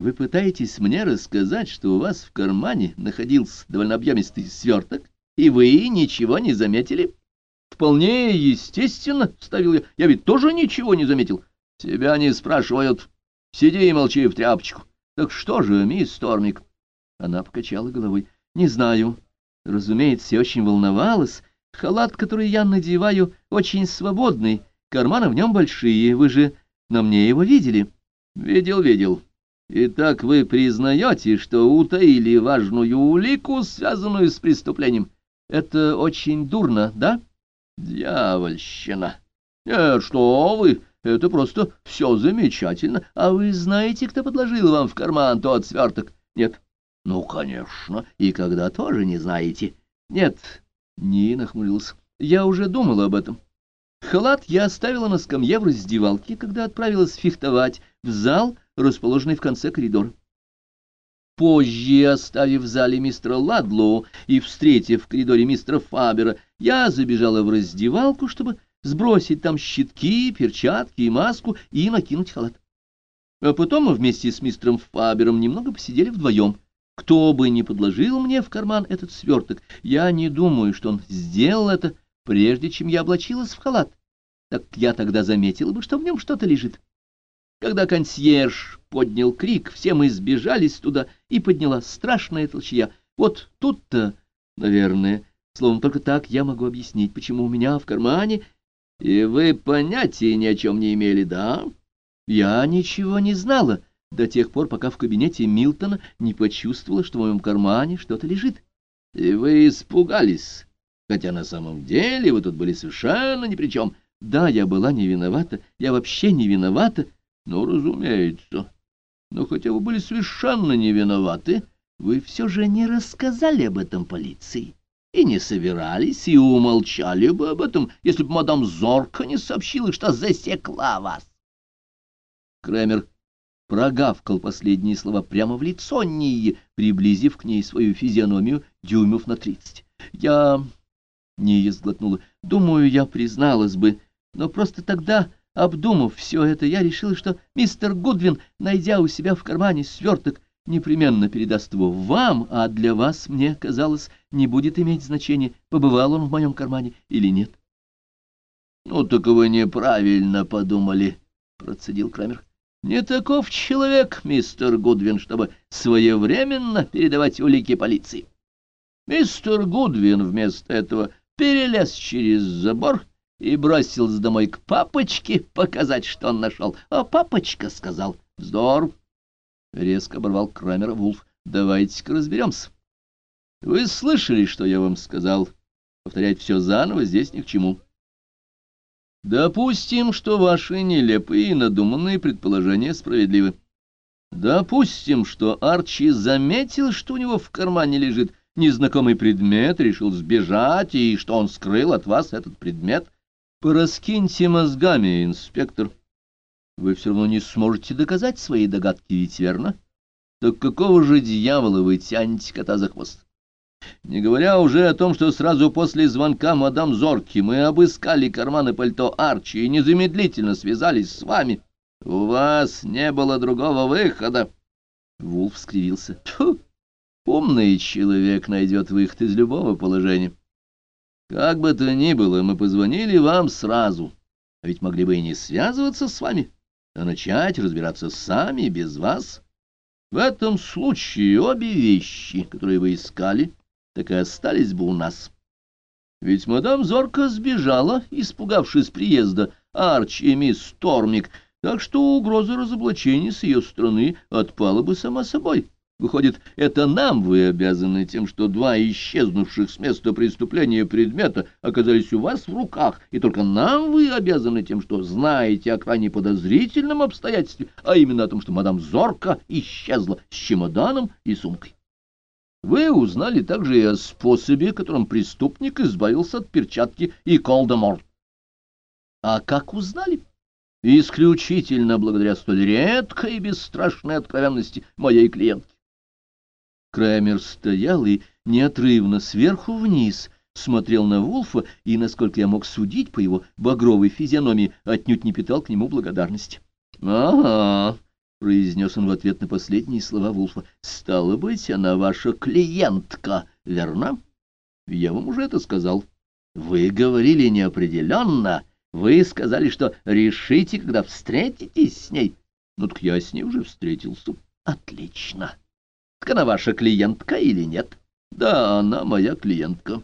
Вы пытаетесь мне рассказать, что у вас в кармане находился довольно объемистый сверток, и вы ничего не заметили? Вполне естественно, — вставил я, — я ведь тоже ничего не заметил. Тебя не спрашивают. Сиди и молчи в тряпочку. Так что же, мисс Стормик? Она покачала головой. Не знаю. Разумеется, я очень волновалась. Халат, который я надеваю, очень свободный. Карманы в нем большие. Вы же на мне его видели? Видел, видел. Итак, вы признаете, что утаили важную улику, связанную с преступлением? Это очень дурно, да? Дьявольщина! Нет, что вы, это просто все замечательно. А вы знаете, кто подложил вам в карман тот сверток? Нет. Ну, конечно. И когда тоже не знаете? Нет. Не нахмурился. Я уже думала об этом. Халат я оставила на скамье в раздевалке, когда отправилась фехтовать в зал, расположенный в конце коридора. Позже, оставив в зале мистера Ладлоу и встретив в коридоре мистера Фабера, я забежала в раздевалку, чтобы сбросить там щитки, перчатки и маску и накинуть халат. А потом мы вместе с мистером Фабером немного посидели вдвоем. Кто бы ни подложил мне в карман этот сверток, я не думаю, что он сделал это, прежде чем я облачилась в халат. Так я тогда заметила бы, что в нем что-то лежит. Когда консьерж поднял крик, все мы сбежались туда, и подняла страшная толчья. Вот тут-то, наверное, словно только так я могу объяснить, почему у меня в кармане... И вы понятия ни о чем не имели, да? Я ничего не знала до тех пор, пока в кабинете Милтона не почувствовала, что в моем кармане что-то лежит. И вы испугались, хотя на самом деле вы тут были совершенно ни при чем. Да, я была не виновата, я вообще не виновата, ну, разумеется. Но хотя вы были совершенно не виноваты, вы все же не рассказали об этом полиции. И не собирались, и умолчали бы об этом, если бы мадам Зорка не сообщила, что засекла вас. Крамер прогавкал последние слова прямо в лицо Нии, приблизив к ней свою физиономию дюймов на тридцать. Я... Ния сглотнула. Думаю, я призналась бы, но просто тогда Обдумав все это, я решила, что мистер Гудвин, найдя у себя в кармане сверток, непременно передаст его вам, а для вас, мне казалось, не будет иметь значения, побывал он в моем кармане или нет. — Ну, так вы неправильно подумали, — процедил Крамер. — Не таков человек, мистер Гудвин, чтобы своевременно передавать улики полиции. Мистер Гудвин вместо этого перелез через забор и бросился домой к папочке показать, что он нашел. А папочка сказал, вздор. Резко оборвал Крамера Вулф. Давайте-ка разберемся. Вы слышали, что я вам сказал? Повторять все заново здесь ни к чему. Допустим, что ваши нелепые и надуманные предположения справедливы. Допустим, что Арчи заметил, что у него в кармане лежит незнакомый предмет, решил сбежать, и что он скрыл от вас этот предмет — Пораскиньте мозгами, инспектор. Вы все равно не сможете доказать свои догадки, ведь верно? Так какого же дьявола вы тянете кота за хвост? Не говоря уже о том, что сразу после звонка мадам Зорки мы обыскали карманы пальто Арчи и незамедлительно связались с вами. У вас не было другого выхода. Вулф скривился. Тьфу! Умный человек найдет выход из любого положения. Как бы то ни было, мы позвонили вам сразу, а ведь могли бы и не связываться с вами, а начать разбираться сами, без вас. В этом случае обе вещи, которые вы искали, так и остались бы у нас. Ведь мадам Зорка сбежала, испугавшись приезда Арчи и мисс Тормик, так что угроза разоблачения с ее стороны отпала бы сама собой. Выходит, это нам вы обязаны тем, что два исчезнувших с места преступления предмета оказались у вас в руках, и только нам вы обязаны тем, что знаете о крайне подозрительном обстоятельстве, а именно о том, что мадам Зорка исчезла с чемоданом и сумкой. Вы узнали также и о способе, которым преступник избавился от перчатки и колдомор. А как узнали? Исключительно благодаря столь редкой и бесстрашной откровенности моей клиентки. Крамер стоял и неотрывно сверху вниз смотрел на Вулфа и, насколько я мог судить по его багровой физиономии, отнюдь не питал к нему благодарности. — Ага, — произнес он в ответ на последние слова Вулфа. — Стало быть, она ваша клиентка, верно? Я вам уже это сказал. Вы говорили неопределенно. Вы сказали, что решите, когда встретитесь с ней. Ну так я с ней уже встретился. Отлично. Она ваша клиентка или нет? Да, она моя клиентка.